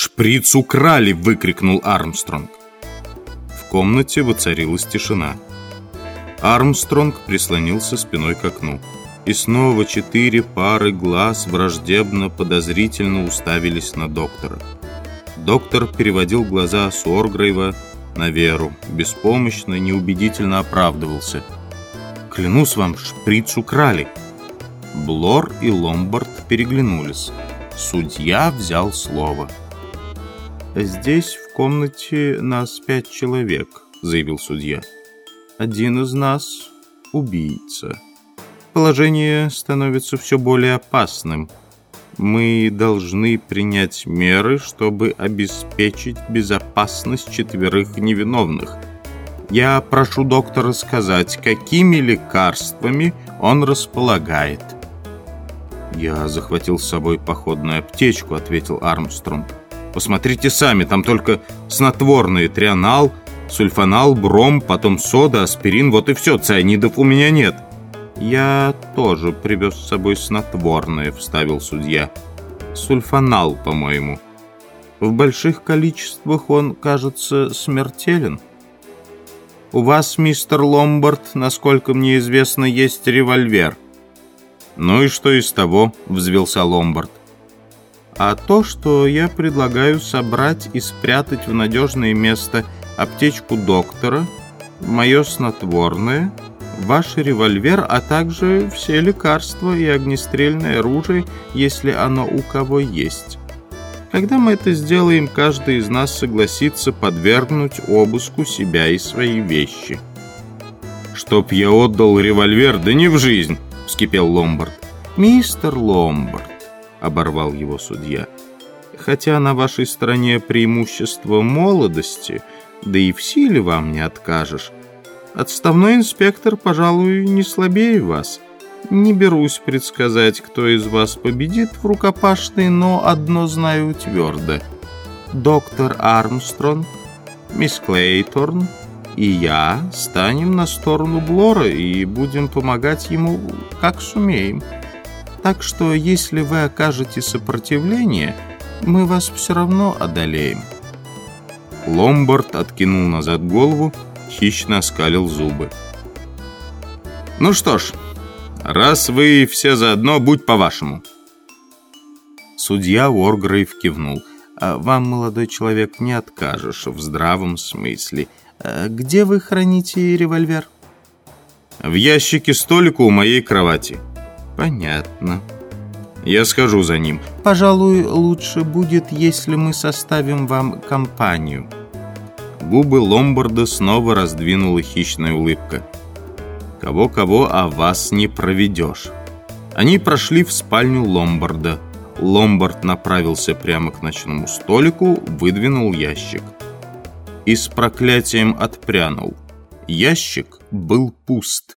«Шприц украли!» — выкрикнул Армстронг. В комнате воцарилась тишина. Армстронг прислонился спиной к окну. И снова четыре пары глаз враждебно, подозрительно уставились на доктора. Доктор переводил глаза с Оргрейва на Веру, беспомощно, неубедительно оправдывался. «Клянусь вам, шприц украли!» Блор и Ломбард переглянулись. Судья взял слово. «Здесь, в комнате, нас пять человек», — заявил судья. «Один из нас — убийца. Положение становится все более опасным. Мы должны принять меры, чтобы обеспечить безопасность четверых невиновных. Я прошу доктора сказать, какими лекарствами он располагает». «Я захватил с собой походную аптечку», — ответил Армстронг. «Посмотрите сами, там только снотворные, трианал, сульфанал, бром, потом сода, аспирин, вот и все, цианидов у меня нет». «Я тоже привез с собой снотворное», — вставил судья. «Сульфанал, по-моему. В больших количествах он, кажется, смертелен». «У вас, мистер Ломбард, насколько мне известно, есть револьвер». «Ну и что из того?» — взвелся Ломбард. «А то, что я предлагаю собрать и спрятать в надежное место аптечку доктора, мое снотворное, ваш револьвер, а также все лекарства и огнестрельное оружие, если оно у кого есть. Когда мы это сделаем, каждый из нас согласится подвергнуть обыску себя и свои вещи». «Чтоб я отдал револьвер, да не в жизнь!» — вскипел Ломбард. «Мистер Ломбард», — оборвал его судья, «хотя на вашей стороне преимущество молодости, да и в силе вам не откажешь, отставной инспектор, пожалуй, не слабее вас. Не берусь предсказать, кто из вас победит в рукопашной, но одно знаю твердо. Доктор Армстронг, мисс Клейторн и я станем на сторону Блора и будем помогать ему, как сумеем. Так что, если вы окажете сопротивление, мы вас все равно одолеем». Ломбард откинул назад голову, хищно оскалил зубы. «Ну что ж, раз вы все заодно, будь по-вашему». Судья Уоргрейв кивнул. «А «Вам, молодой человек, не откажешь в здравом смысле. Э, где вы храните револьвер? В ящике столика у моей кровати. Понятно. Я схожу за ним. Пожалуй, лучше будет, если мы составим вам компанию. Губы Ломбарда снова раздвинула хищная улыбка. Кого-кого, а вас не проведешь. Они прошли в спальню Ломбарда. Ломбард направился прямо к ночному столику, выдвинул ящик и с проклятием отпрянул. Ящик был пуст.